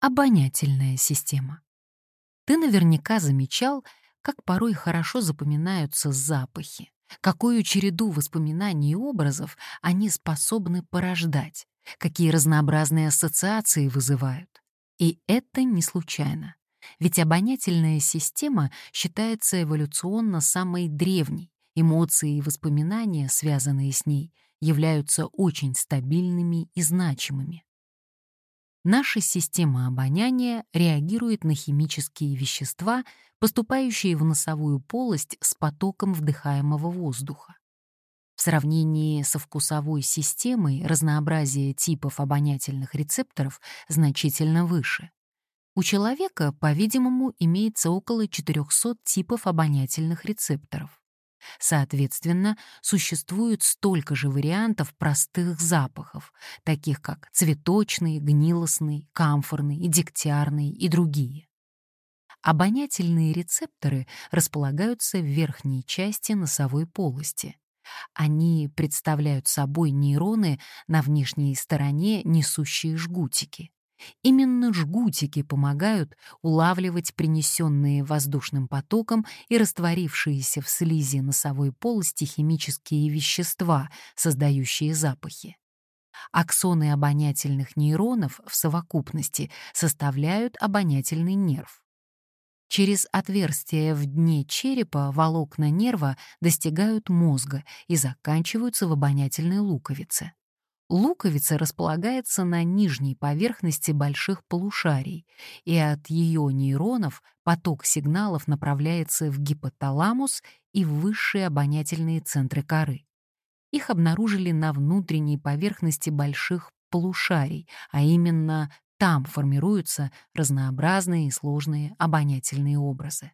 Обонятельная система. Ты наверняка замечал, как порой хорошо запоминаются запахи, какую череду воспоминаний и образов они способны порождать, какие разнообразные ассоциации вызывают. И это не случайно. Ведь обонятельная система считается эволюционно самой древней, эмоции и воспоминания, связанные с ней, являются очень стабильными и значимыми. Наша система обоняния реагирует на химические вещества, поступающие в носовую полость с потоком вдыхаемого воздуха. В сравнении со вкусовой системой разнообразие типов обонятельных рецепторов значительно выше. У человека, по-видимому, имеется около 400 типов обонятельных рецепторов. Соответственно, существует столько же вариантов простых запахов, таких как цветочный, гнилостный, камфорный дегтярный и другие. Обонятельные рецепторы располагаются в верхней части носовой полости. Они представляют собой нейроны на внешней стороне, несущие жгутики. Именно жгутики помогают улавливать принесенные воздушным потоком и растворившиеся в слизи носовой полости химические вещества, создающие запахи. Аксоны обонятельных нейронов в совокупности составляют обонятельный нерв. Через отверстия в дне черепа волокна нерва достигают мозга и заканчиваются в обонятельной луковице. Луковица располагается на нижней поверхности больших полушарий, и от ее нейронов поток сигналов направляется в гипоталамус и в высшие обонятельные центры коры. Их обнаружили на внутренней поверхности больших полушарий, а именно там формируются разнообразные и сложные обонятельные образы.